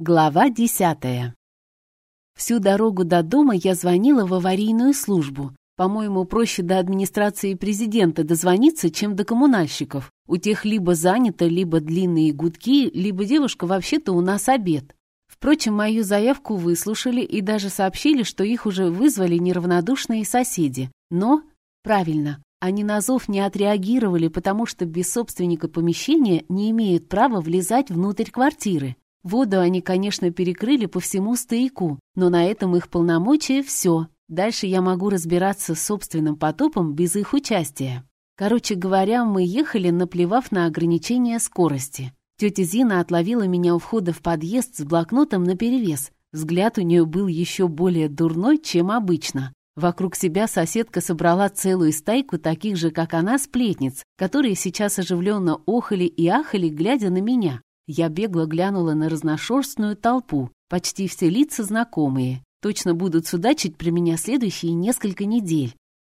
Глава десятая. Всю дорогу до дома я звонила в аварийную службу. По-моему, проще до администрации президента дозвониться, чем до коммунальщиков. У тех либо занято, либо длинные гудки, либо девушка вообще-то у нас обед. Впрочем, мою заявку выслушали и даже сообщили, что их уже вызвали неравнодушные соседи. Но, правильно, они на зов не отреагировали, потому что без собственника помещения не имеют права влезать внутрь квартиры. Воду они, конечно, перекрыли по всему стояку, но на этом их полномочия все. Дальше я могу разбираться с собственным потопом без их участия. Короче говоря, мы ехали, наплевав на ограничение скорости. Тетя Зина отловила меня у входа в подъезд с блокнотом наперевес. Взгляд у нее был еще более дурной, чем обычно. Вокруг себя соседка собрала целую стайку таких же, как она, сплетниц, которые сейчас оживленно охали и ахали, глядя на меня. Я бегло глянула на разношерстную толпу. Почти все лица знакомые. Точно будут судачить при меня следующие несколько недель.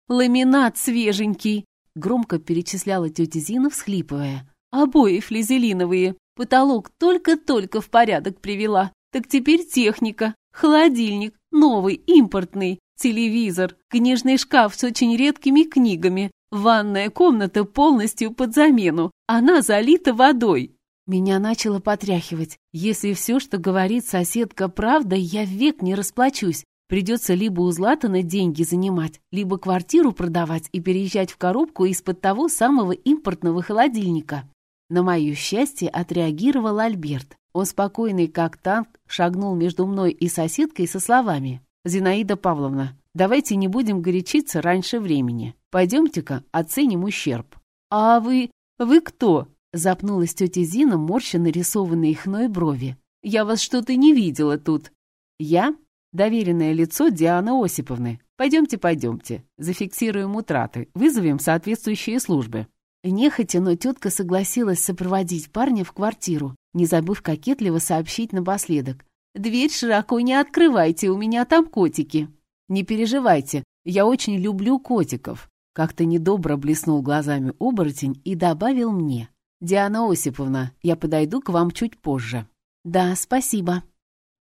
«Ламинат свеженький!» Громко перечисляла тетя Зина, всхлипывая. «Обои флизелиновые. Потолок только-только в порядок привела. Так теперь техника. Холодильник. Новый, импортный. Телевизор. Книжный шкаф с очень редкими книгами. Ванная комната полностью под замену. Она залита водой. Меня начало потряхивать. Если все, что говорит соседка, правда, я век не расплачусь. Придется либо у Златана деньги занимать, либо квартиру продавать и переезжать в коробку из-под того самого импортного холодильника. На мое счастье отреагировал Альберт. Он спокойный, как танк, шагнул между мной и соседкой со словами. «Зинаида Павловна, давайте не будем горячиться раньше времени. Пойдемте-ка оценим ущерб». «А вы... вы кто?» Запнулась тетя Зина, морща нарисованные хной брови. «Я вас что-то не видела тут». «Я?» «Доверенное лицо Дианы Осиповны. Пойдемте, пойдемте. Зафиксируем утраты. Вызовем соответствующие службы». Нехотя, но тетка согласилась сопроводить парня в квартиру, не забыв кокетливо сообщить напоследок. «Дверь широко не открывайте, у меня там котики». «Не переживайте, я очень люблю котиков». Как-то недобро блеснул глазами оборотень и добавил мне. «Диана Осиповна, я подойду к вам чуть позже». «Да, спасибо».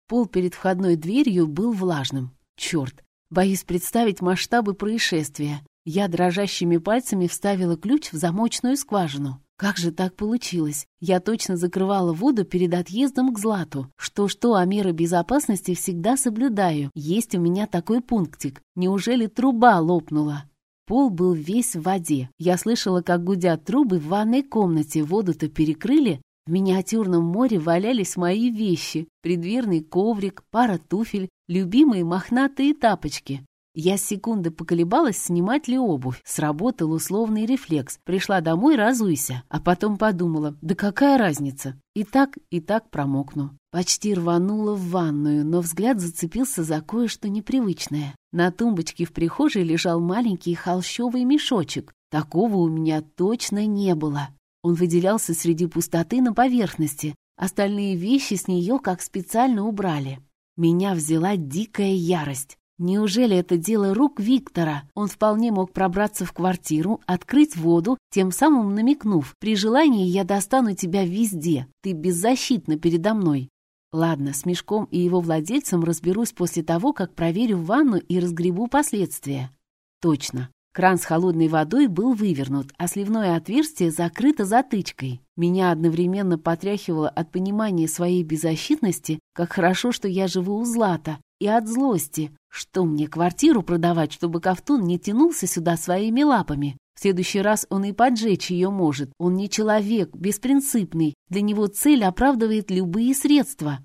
Пол перед входной дверью был влажным. Черт, боюсь представить масштабы происшествия. Я дрожащими пальцами вставила ключ в замочную скважину. Как же так получилось? Я точно закрывала воду перед отъездом к Злату. Что-что, а меры безопасности всегда соблюдаю. Есть у меня такой пунктик. Неужели труба лопнула? Пол был весь в воде. Я слышала, как гудят трубы в ванной комнате. Воду-то перекрыли. В миниатюрном море валялись мои вещи. Предверный коврик, пара туфель, любимые мохнатые тапочки. Я секунды поколебалась, снимать ли обувь. Сработал условный рефлекс. Пришла домой, разуйся. А потом подумала, да какая разница? И так, и так промокну. Почти рванула в ванную, но взгляд зацепился за кое-что непривычное. На тумбочке в прихожей лежал маленький холщовый мешочек. Такого у меня точно не было. Он выделялся среди пустоты на поверхности. Остальные вещи с нее как специально убрали. Меня взяла дикая ярость. Неужели это дело рук Виктора? Он вполне мог пробраться в квартиру, открыть воду, тем самым намекнув, при желании я достану тебя везде, ты беззащитна передо мной. Ладно, с мешком и его владельцем разберусь после того, как проверю ванну и разгребу последствия. Точно. Кран с холодной водой был вывернут, а сливное отверстие закрыто затычкой. Меня одновременно потряхивало от понимания своей беззащитности, как хорошо, что я живу у Злата, и от злости, что мне квартиру продавать, чтобы Ковтун не тянулся сюда своими лапами. В следующий раз он и поджечь ее может. Он не человек, беспринципный. Для него цель оправдывает любые средства.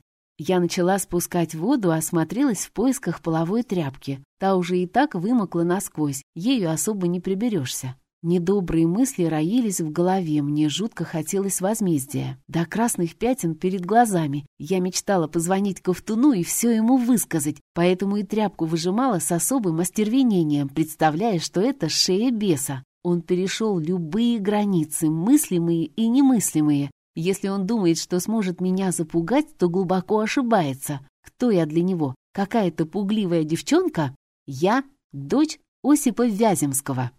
Я начала спускать воду, осмотрелась в поисках половой тряпки. Та уже и так вымокла насквозь, ею особо не приберешься. Недобрые мысли роились в голове, мне жутко хотелось возмездия. До красных пятен перед глазами. Я мечтала позвонить Ковтуну и все ему высказать, поэтому и тряпку выжимала с особым остервенением, представляя, что это шея беса. Он перешел любые границы, мыслимые и немыслимые, если он думает, что сможет меня запугать, то глубоко ошибается. Кто я для него? Какая-то пугливая девчонка? Я — дочь Осипа Вяземского.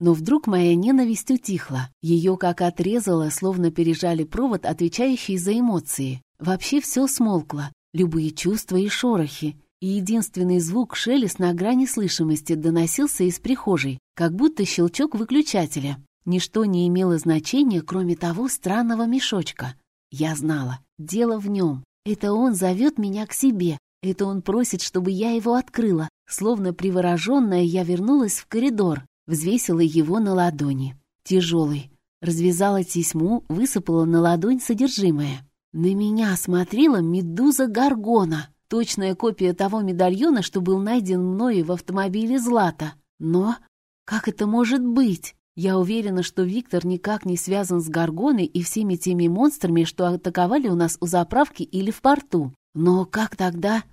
Но вдруг моя ненависть утихла. Ее как отрезало, словно пережали провод, отвечающий за эмоции. Вообще все смолкло. любые чувства и шорохи, и единственный звук шелест на грани слышимости доносился из прихожей, как будто щелчок выключателя. Ничто не имело значения, кроме того странного мешочка. Я знала, дело в нем. Это он зовет меня к себе. Это он просит, чтобы я его открыла. Словно привороженная, я вернулась в коридор, взвесила его на ладони. Тяжелый. Развязала тесьму, высыпала на ладонь содержимое. На меня смотрела медуза Гаргона, точная копия того медальона, что был найден мною в автомобиле Злата. Но как это может быть? Я уверена, что Виктор никак не связан с Гаргоной и всеми теми монстрами, что атаковали у нас у заправки или в порту. Но как тогда?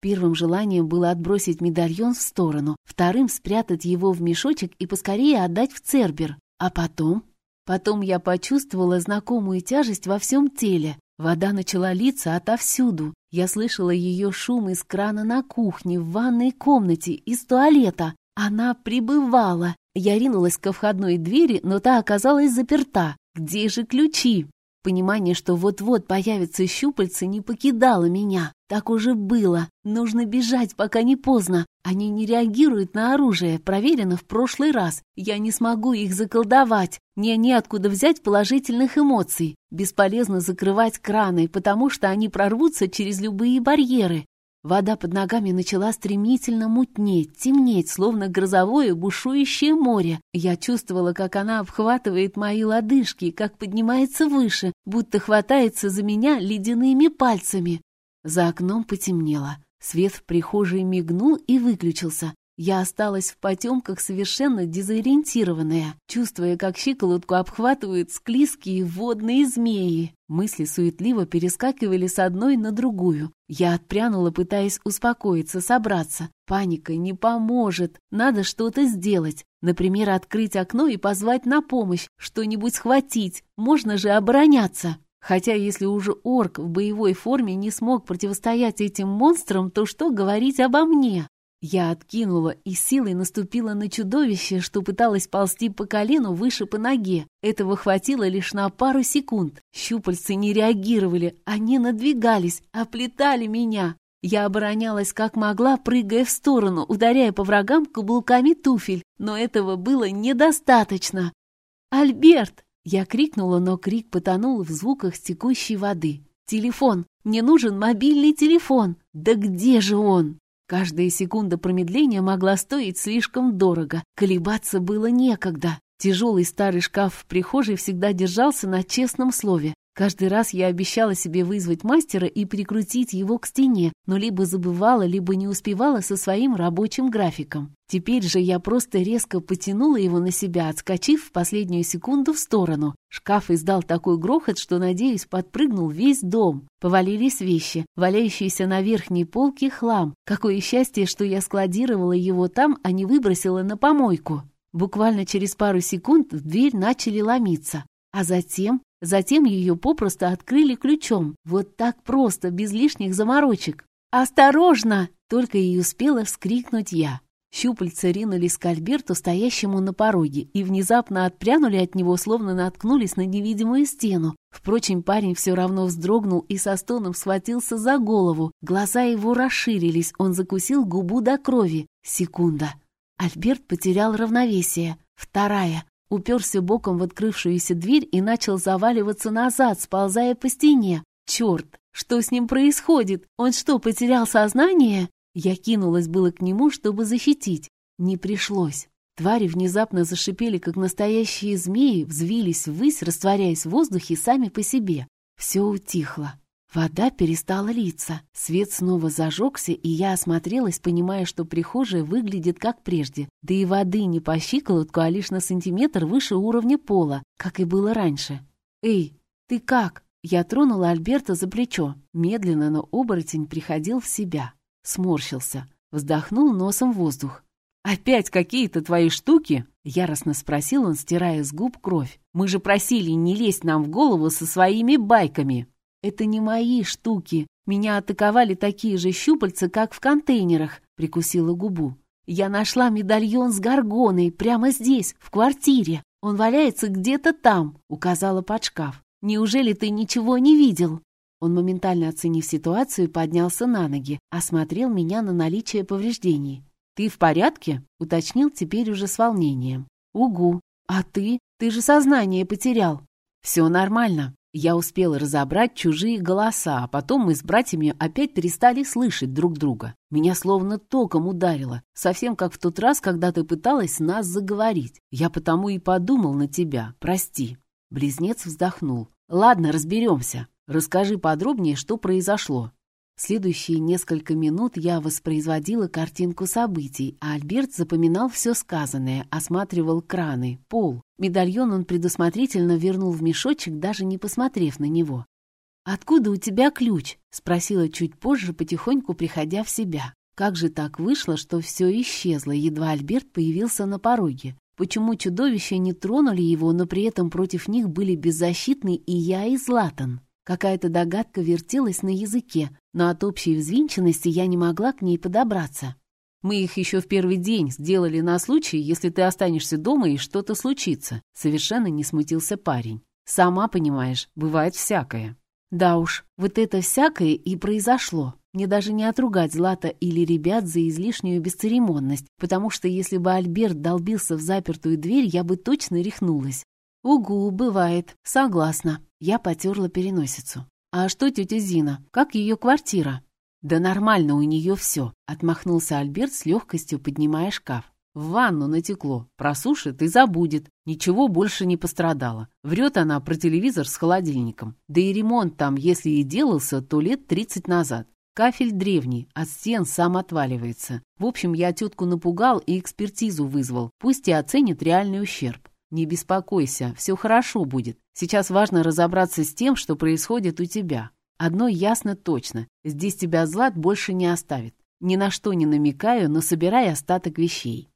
Первым желанием было отбросить медальон в сторону, вторым — спрятать его в мешочек и поскорее отдать в Цербер. А потом? Потом я почувствовала знакомую тяжесть во всем теле, Вода начала литься отовсюду. Я слышала ее шум из крана на кухне, в ванной комнате, из туалета. Она прибывала. Я ринулась ко входной двери, но та оказалась заперта. Где же ключи? Понимание, что вот-вот появятся щупальцы, не покидало меня. Так уже было. Нужно бежать, пока не поздно. Они не реагируют на оружие, проверено в прошлый раз. Я не смогу их заколдовать. Мне неоткуда взять положительных эмоций. Бесполезно закрывать краны, потому что они прорвутся через любые барьеры. Вода под ногами начала стремительно мутнеть, темнеть, словно грозовое бушующее море. Я чувствовала, как она обхватывает мои лодыжки, как поднимается выше, будто хватается за меня ледяными пальцами. За окном потемнело. Свет в прихожей мигнул и выключился. Я осталась в потемках совершенно дезориентированная, чувствуя, как щиколотку обхватывают склизкие водные змеи. Мысли суетливо перескакивали с одной на другую. Я отпрянула, пытаясь успокоиться, собраться. Паника не поможет. Надо что-то сделать. Например, открыть окно и позвать на помощь, что-нибудь схватить. Можно же обороняться. Хотя если уже орк в боевой форме не смог противостоять этим монстрам, то что говорить обо мне? Я откинула и силой наступила на чудовище, что пыталось ползти по колену выше по ноге. Этого хватило лишь на пару секунд. Щупальцы не реагировали, они надвигались, оплетали меня. Я оборонялась как могла, прыгая в сторону, ударяя по врагам каблуками туфель, но этого было недостаточно. «Альберт!» Я крикнула, но крик потонул в звуках текущей воды. «Телефон! Мне нужен мобильный телефон! Да где же он?» Каждая секунда промедления могла стоить слишком дорого. Колебаться было некогда. Тяжелый старый шкаф в прихожей всегда держался на честном слове. Каждый раз я обещала себе вызвать мастера и прикрутить его к стене, но либо забывала, либо не успевала со своим рабочим графиком. Теперь же я просто резко потянула его на себя, отскочив в последнюю секунду в сторону. Шкаф издал такой грохот, что, надеюсь, подпрыгнул весь дом. Повалились вещи, валяющиеся на верхней полке хлам. Какое счастье, что я складировала его там, а не выбросила на помойку. Буквально через пару секунд в дверь начали ломиться. А затем Затем ее попросту открыли ключом. Вот так просто, без лишних заморочек. «Осторожно!» — только и успела вскрикнуть я. Щупальца ринулись к Альберту, стоящему на пороге, и внезапно отпрянули от него, словно наткнулись на невидимую стену. Впрочем, парень все равно вздрогнул и со стоном схватился за голову. Глаза его расширились, он закусил губу до крови. Секунда. Альберт потерял равновесие. Вторая уперся боком в открывшуюся дверь и начал заваливаться назад, сползая по стене. Черт, что с ним происходит? Он что, потерял сознание? Я кинулась было к нему, чтобы защитить. Не пришлось. Твари внезапно зашипели, как настоящие змеи, взвились ввысь, растворяясь в воздухе сами по себе. Все утихло. Вода перестала литься, свет снова зажегся, и я осмотрелась, понимая, что прихожая выглядит как прежде. Да и воды не по щиколотку, а лишь на сантиметр выше уровня пола, как и было раньше. «Эй, ты как?» Я тронула Альберта за плечо. Медленно, но оборотень приходил в себя. Сморщился. Вздохнул носом воздух. «Опять какие-то твои штуки?» — яростно спросил он, стирая с губ кровь. «Мы же просили не лезть нам в голову со своими байками!» «Это не мои штуки. Меня атаковали такие же щупальца, как в контейнерах», — прикусила губу. «Я нашла медальон с горгоной прямо здесь, в квартире. Он валяется где-то там», — указала под шкаф. «Неужели ты ничего не видел?» Он, моментально оценив ситуацию, поднялся на ноги, осмотрел меня на наличие повреждений. «Ты в порядке?» — уточнил теперь уже с волнением. «Угу. А ты? Ты же сознание потерял». «Все нормально. Я успел разобрать чужие голоса, а потом мы с братьями опять перестали слышать друг друга. Меня словно током ударило, совсем как в тот раз, когда ты пыталась нас заговорить. Я потому и подумал на тебя, прости». Близнец вздохнул. «Ладно, разберемся. Расскажи подробнее, что произошло». Следующие несколько минут я воспроизводила картинку событий, а Альберт запоминал все сказанное, осматривал краны, пол. Медальон он предусмотрительно вернул в мешочек, даже не посмотрев на него. «Откуда у тебя ключ?» — спросила чуть позже, потихоньку приходя в себя. Как же так вышло, что все исчезло, едва Альберт появился на пороге? Почему чудовища не тронули его, но при этом против них были беззащитны и я, и Златан? Какая-то догадка вертелась на языке, но от общей взвинченности я не могла к ней подобраться. «Мы их еще в первый день сделали на случай, если ты останешься дома и что-то случится», — совершенно не смутился парень. «Сама понимаешь, бывает всякое». Да уж, вот это всякое и произошло. Мне даже не отругать Злата или ребят за излишнюю бесцеремонность, потому что если бы Альберт долбился в запертую дверь, я бы точно рехнулась. «Угу, бывает. Согласна». Я потерла переносицу. «А что тетя Зина? Как ее квартира?» «Да нормально у нее все», — отмахнулся Альберт с легкостью, поднимая шкаф. «В ванну натекло. Просушит и забудет. Ничего больше не пострадало. Врет она про телевизор с холодильником. Да и ремонт там, если и делался, то лет тридцать назад. Кафель древний, от стен сам отваливается. В общем, я тетку напугал и экспертизу вызвал. Пусть и оценит реальный ущерб. Не беспокойся, все хорошо будет. Сейчас важно разобраться с тем, что происходит у тебя. Одно ясно точно. Здесь тебя Злат больше не оставит. Ни на что не намекаю, но собирай остаток вещей.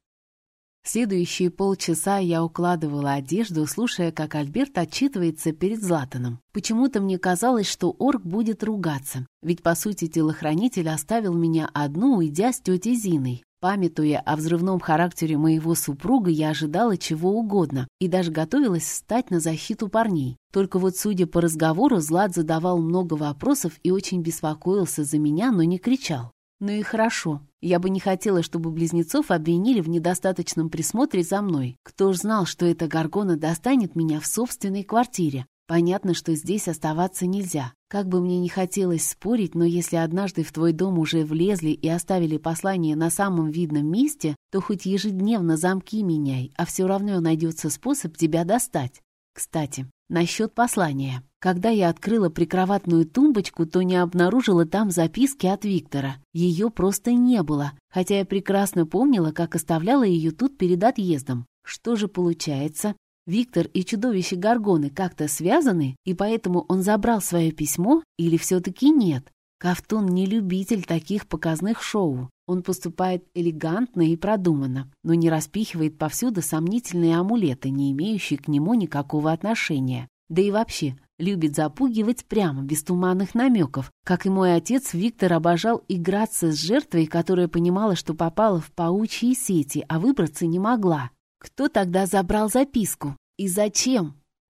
Следующие полчаса я укладывала одежду, слушая, как Альберт отчитывается перед Златаном. Почему-то мне казалось, что орк будет ругаться, ведь, по сути, телохранитель оставил меня одну, уйдя с тетей Зиной. Памятуя о взрывном характере моего супруга, я ожидала чего угодно и даже готовилась встать на защиту парней. Только вот, судя по разговору, Злат задавал много вопросов и очень беспокоился за меня, но не кричал. Ну и хорошо. Я бы не хотела, чтобы близнецов обвинили в недостаточном присмотре за мной. Кто ж знал, что эта горгона достанет меня в собственной квартире? Понятно, что здесь оставаться нельзя. Как бы мне не хотелось спорить, но если однажды в твой дом уже влезли и оставили послание на самом видном месте, то хоть ежедневно замки меняй, а все равно найдется способ тебя достать. Кстати, насчет послания. Когда я открыла прикроватную тумбочку, то не обнаружила там записки от Виктора. Ее просто не было, хотя я прекрасно помнила, как оставляла ее тут перед отъездом. Что же получается? Виктор и чудовище Гаргоны как-то связаны, и поэтому он забрал свое письмо или все-таки нет? Кафтун не любитель таких показных шоу. Он поступает элегантно и продуманно, но не распихивает повсюду сомнительные амулеты, не имеющие к нему никакого отношения. Да и вообще, любит запугивать прямо, без туманных намеков. Как и мой отец, Виктор обожал играться с жертвой, которая понимала, что попала в паучьи сети, а выбраться не могла. Кто тогда забрал записку? И зачем?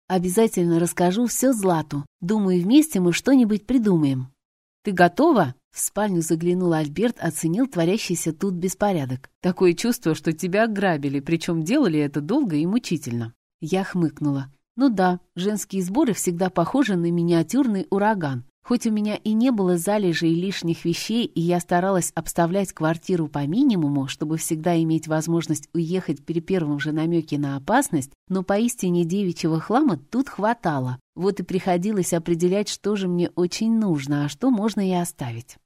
Обязательно расскажу все Злату. Думаю, вместе мы что-нибудь придумаем. Ты готова? В спальню заглянул Альберт, оценил творящийся тут беспорядок. Такое чувство, что тебя ограбили, причем делали это долго и мучительно. Я хмыкнула. Ну да, женские сборы всегда похожи на миниатюрный ураган. Хоть у меня и не было залежей лишних вещей, и я старалась обставлять квартиру по минимуму, чтобы всегда иметь возможность уехать при первом же намеке на опасность, но поистине девичьего хлама тут хватало. Вот и приходилось определять, что же мне очень нужно, а что можно и оставить.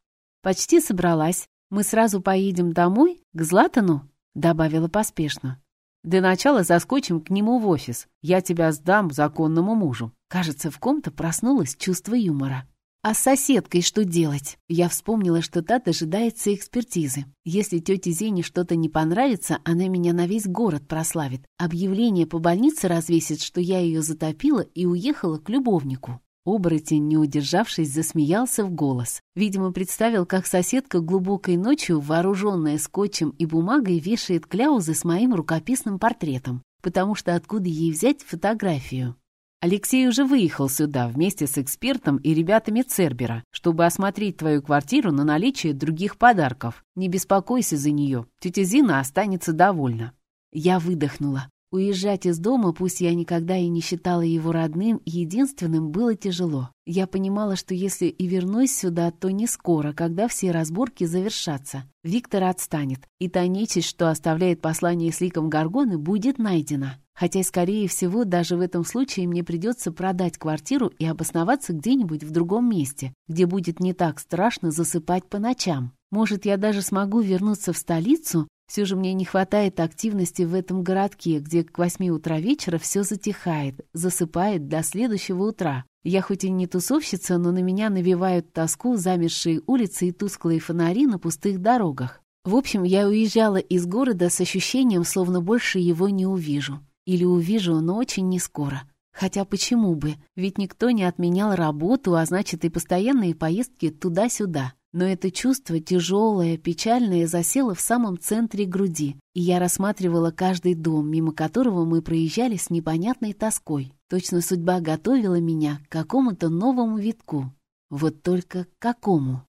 «Почти собралась. Мы сразу поедем домой, к Златану?» — добавила поспешно. «Для начала заскочим к нему в офис. Я тебя сдам законному мужу». Кажется, в ком-то проснулось чувство юмора. А с соседкой что делать? Я вспомнила, что та дожидается экспертизы. Если тете Зене что-то не понравится, она меня на весь город прославит. Объявление по больнице развесит, что я ее затопила и уехала к любовнику. Оборотень, не удержавшись, засмеялся в голос. Видимо, представил, как соседка глубокой ночью, вооруженная скотчем и бумагой, вешает кляузы с моим рукописным портретом, потому что откуда ей взять фотографию? Алексей уже выехал сюда вместе с экспертом и ребятами Цербера, чтобы осмотреть твою квартиру на наличие других подарков. Не беспокойся за нее, тетя Зина останется довольна». Я выдохнула. Уезжать из дома, пусть я никогда и не считала его родным единственным, было тяжело. Я понимала, что если и вернусь сюда, то не скоро, когда все разборки завершатся. Виктор отстанет, и та нечисть, что оставляет послание с ликом Гаргоны, будет найдена. Хотя, скорее всего, даже в этом случае мне придется продать квартиру и обосноваться где-нибудь в другом месте, где будет не так страшно засыпать по ночам. Может, я даже смогу вернуться в столицу, все же мне не хватает активности в этом городке, где к восьми утра вечера все затихает, засыпает до следующего утра. Я хоть и не тусовщица, но на меня навевают тоску замерзшие улицы и тусклые фонари на пустых дорогах. В общем, я уезжала из города с ощущением, словно больше его не увижу. Или увижу, но очень не скоро. Хотя почему бы? Ведь никто не отменял работу, а значит и постоянные поездки туда-сюда. Но это чувство, тяжелое, печальное, засело в самом центре груди, и я рассматривала каждый дом, мимо которого мы проезжали с непонятной тоской. Точно судьба готовила меня к какому-то новому витку. Вот только к какому?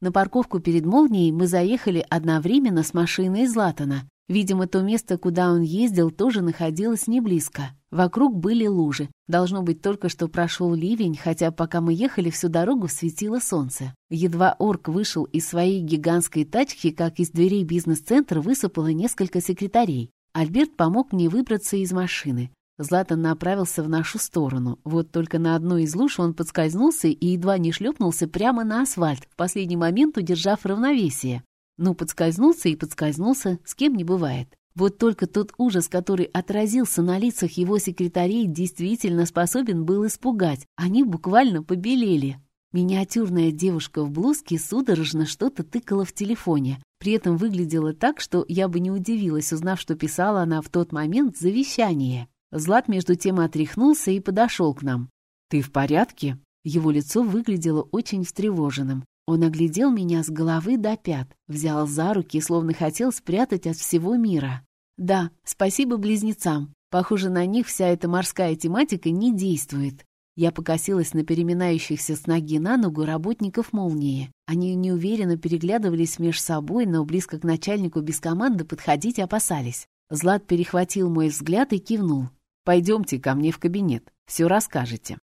На парковку перед молнией мы заехали одновременно с машиной Златана, Видимо, то место, куда он ездил, тоже находилось не близко. Вокруг были лужи. Должно быть, только что прошел ливень, хотя пока мы ехали всю дорогу светило солнце. Едва орк вышел из своей гигантской тачки, как из дверей бизнес-центра высыпало несколько секретарей. Альберт помог мне выбраться из машины. Златан направился в нашу сторону. Вот только на одной из луж он подскользнулся и едва не шлепнулся прямо на асфальт, в последний момент удержав равновесие. Ну, подскользнулся и подскользнулся, с кем не бывает. Вот только тот ужас, который отразился на лицах его секретарей, действительно способен был испугать. Они буквально побелели. Миниатюрная девушка в блузке судорожно что-то тыкала в телефоне. При этом выглядела так, что я бы не удивилась, узнав, что писала она в тот момент завещание. Злат между тем отряхнулся и подошел к нам. «Ты в порядке?» Его лицо выглядело очень встревоженным. Он оглядел меня с головы до пят, взял за руки, словно хотел спрятать от всего мира. Да, спасибо близнецам. Похоже, на них вся эта морская тематика не действует. Я покосилась на переминающихся с ноги на ногу работников «Молнии». Они неуверенно переглядывались меж собой, но близко к начальнику без команды подходить опасались. Злат перехватил мой взгляд и кивнул. «Пойдемте ко мне в кабинет, все расскажете».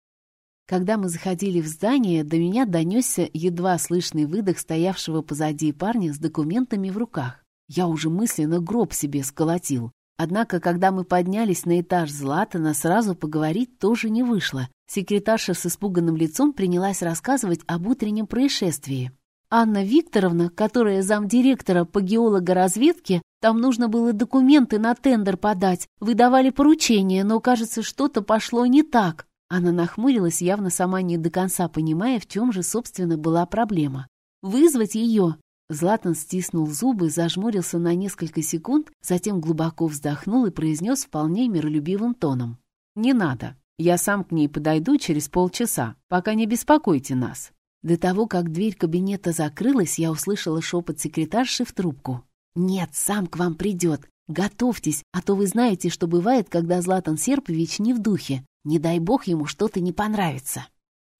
Когда мы заходили в здание, до меня донесся едва слышный выдох стоявшего позади парня с документами в руках. Я уже мысленно гроб себе сколотил. Однако, когда мы поднялись на этаж Златана, сразу поговорить тоже не вышло. Секретарша с испуганным лицом принялась рассказывать об утреннем происшествии. Анна Викторовна, которая замдиректора по геологоразведке, там нужно было документы на тендер подать, выдавали поручения, но, кажется, что-то пошло не так. Она нахмурилась, явно сама не до конца понимая, в чем же, собственно, была проблема. «Вызвать ее!» Златан стиснул зубы, зажмурился на несколько секунд, затем глубоко вздохнул и произнес вполне миролюбивым тоном. «Не надо. Я сам к ней подойду через полчаса. Пока не беспокойте нас». До того, как дверь кабинета закрылась, я услышала шепот секретарши в трубку. «Нет, сам к вам придет. Готовьтесь, а то вы знаете, что бывает, когда Златан Серпович не в духе. Не дай бог ему что-то не понравится.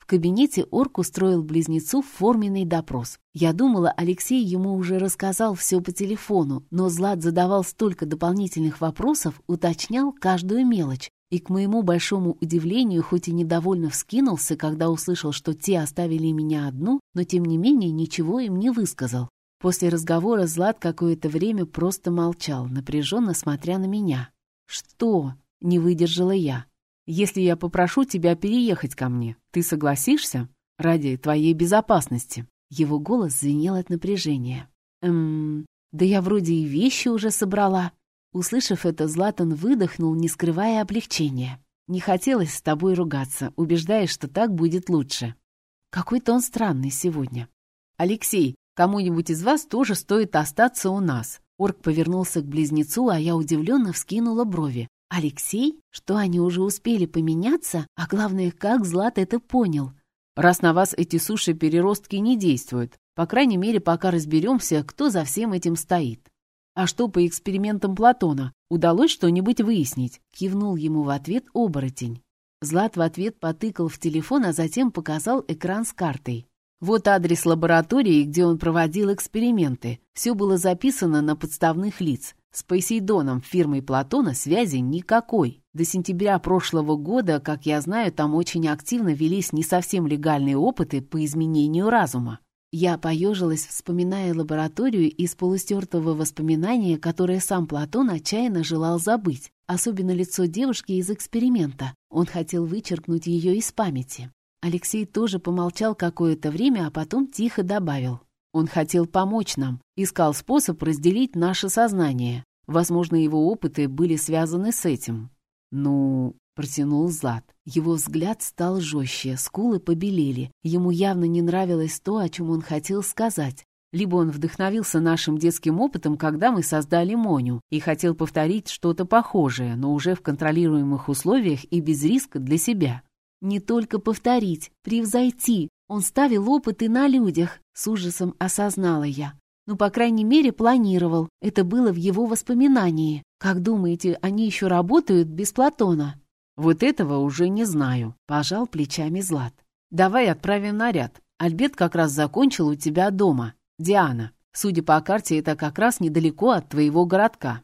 Кабинете Орк устроил близнецу форменный допрос. Я думала, Алексей ему уже рассказал все по телефону, но Злат задавал столько дополнительных вопросов, уточнял каждую мелочь. И к моему большому удивлению, хоть и недовольно вскинулся, когда услышал, что те оставили меня одну, но тем не менее ничего им не высказал. После разговора Злат какое-то время просто молчал, напряженно смотря на меня. «Что?» — не выдержала я. Если я попрошу тебя переехать ко мне, ты согласишься? Ради твоей безопасности». Его голос звенел от напряжения. «Эм, да я вроде и вещи уже собрала». Услышав это, Златан выдохнул, не скрывая облегчения. «Не хотелось с тобой ругаться, убеждаясь, что так будет лучше. Какой-то он странный сегодня. Алексей, кому-нибудь из вас тоже стоит остаться у нас». Орк повернулся к близнецу, а я удивленно вскинула брови. Алексей? Что они уже успели поменяться? А главное, как Злат это понял? Раз на вас эти суши-переростки не действуют, по крайней мере, пока разберемся, кто за всем этим стоит. А что по экспериментам Платона? Удалось что-нибудь выяснить? Кивнул ему в ответ оборотень. Злат в ответ потыкал в телефон, а затем показал экран с картой. Вот адрес лаборатории, где он проводил эксперименты. Все было записано на подставных лиц. С Посейдоном, фирмой Платона, связи никакой. До сентября прошлого года, как я знаю, там очень активно велись не совсем легальные опыты по изменению разума. Я поежилась, вспоминая лабораторию из полустертого воспоминания, которое сам Платон отчаянно желал забыть, особенно лицо девушки из эксперимента. Он хотел вычеркнуть ее из памяти. Алексей тоже помолчал какое-то время, а потом тихо добавил. Он хотел помочь нам, искал способ разделить наше сознание. Возможно, его опыты были связаны с этим. Ну, протянул Злат. Его взгляд стал жестче, скулы побелели. Ему явно не нравилось то, о чем он хотел сказать. Либо он вдохновился нашим детским опытом, когда мы создали Моню, и хотел повторить что-то похожее, но уже в контролируемых условиях и без риска для себя. Не только повторить, превзойти. Он ставил опыты на людях, с ужасом осознала я. Ну, по крайней мере, планировал. Это было в его воспоминании. Как думаете, они еще работают без Платона? Вот этого уже не знаю, пожал плечами Злат. Давай отправим наряд. Альберт как раз закончил у тебя дома. Диана, судя по карте, это как раз недалеко от твоего городка.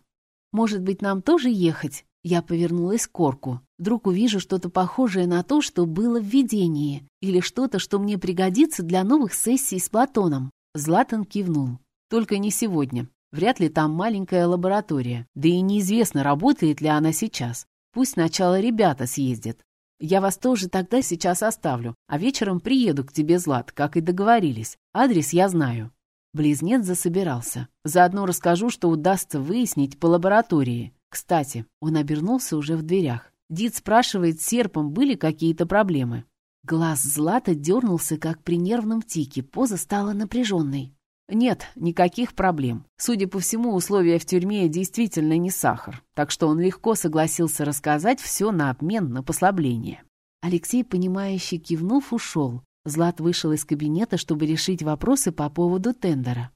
Может быть, нам тоже ехать? Я повернулась к Корку. Вдруг увижу что-то похожее на то, что было в видении, или что-то, что мне пригодится для новых сессий с Платоном. Златан кивнул. Только не сегодня. Вряд ли там маленькая лаборатория. Да и неизвестно, работает ли она сейчас. Пусть сначала ребята съездят. Я вас тоже тогда сейчас оставлю, а вечером приеду к тебе, Злат, как и договорились. Адрес я знаю». Близнец засобирался. Заодно расскажу, что удастся выяснить по лаборатории. Кстати, он обернулся уже в дверях. Дид спрашивает, серпом были какие-то проблемы. Глаз Злата дернулся, как при нервном тике, поза стала напряженной. Нет, никаких проблем. Судя по всему, условия в тюрьме действительно не сахар, так что он легко согласился рассказать все на обмен на послабление. Алексей, понимающе кивнув, ушел. Злат вышел из кабинета, чтобы решить вопросы по поводу тендера.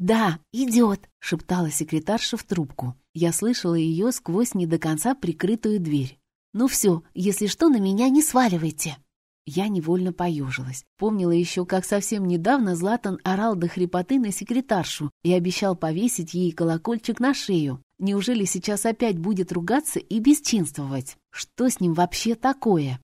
«Да, идет», — шептала секретарша в трубку. Я слышала ее сквозь не до конца прикрытую дверь. «Ну все, если что, на меня не сваливайте». Я невольно поежилась. Помнила еще, как совсем недавно Златан орал до хрипоты на секретаршу и обещал повесить ей колокольчик на шею. Неужели сейчас опять будет ругаться и бесчинствовать? Что с ним вообще такое?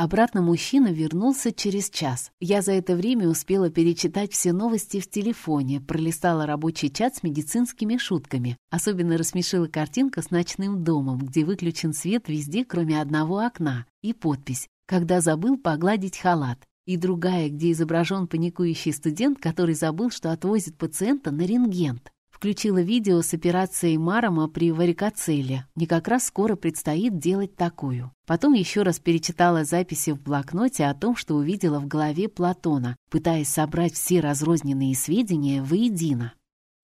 Обратно мужчина вернулся через час. Я за это время успела перечитать все новости в телефоне, пролистала рабочий чат с медицинскими шутками. Особенно рассмешила картинка с ночным домом, где выключен свет везде, кроме одного окна, и подпись когда забыл погладить халат, и другая, где изображен паникующий студент, который забыл, что отвозит пациента на рентген. Включила видео с операцией Марома при варикоцеле. Мне как раз скоро предстоит делать такую. Потом еще раз перечитала записи в блокноте о том, что увидела в голове Платона, пытаясь собрать все разрозненные сведения воедино.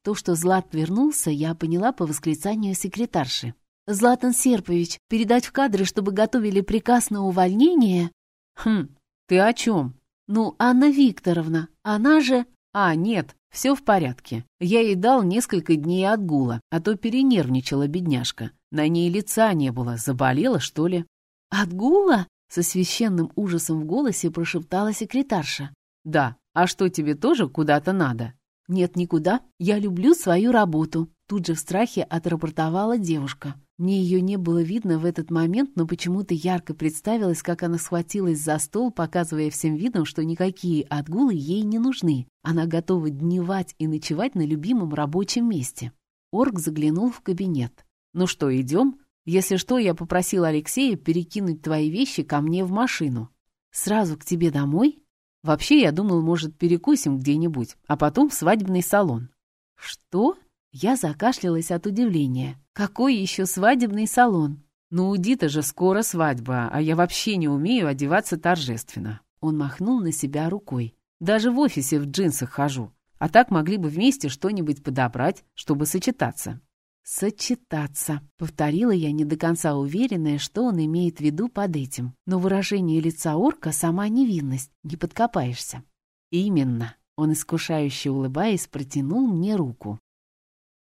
То, что Злат вернулся, я поняла по восклицанию секретарши. Златан Серпович, передать в кадры, чтобы готовили приказ на увольнение? Хм, ты о чем? Ну, Анна Викторовна, она же... А, нет, все в порядке. Я ей дал несколько дней отгула, а то перенервничала бедняжка. На ней лица не было, заболела, что ли? Отгула? Со священным ужасом в голосе прошептала секретарша. Да, а что тебе тоже куда-то надо? Нет, никуда. Я люблю свою работу. Тут же в страхе отрапортовала девушка. Мне ее не было видно в этот момент, но почему-то ярко представилось, как она схватилась за стол, показывая всем видом, что никакие отгулы ей не нужны. Она готова дневать и ночевать на любимом рабочем месте. Орг заглянул в кабинет. «Ну что, идем? Если что, я попросил Алексея перекинуть твои вещи ко мне в машину. Сразу к тебе домой? Вообще, я думал, может, перекусим где-нибудь, а потом в свадебный салон». «Что?» Я закашлялась от удивления. Какой еще свадебный салон? Ну, у Дита же скоро свадьба, а я вообще не умею одеваться торжественно. Он махнул на себя рукой. Даже в офисе в джинсах хожу. А так могли бы вместе что-нибудь подобрать, чтобы сочетаться. «Сочетаться», — повторила я, не до конца уверенная, что он имеет в виду под этим. Но выражение лица орка — сама невинность, не подкопаешься. «Именно», — он искушающе улыбаясь протянул мне руку.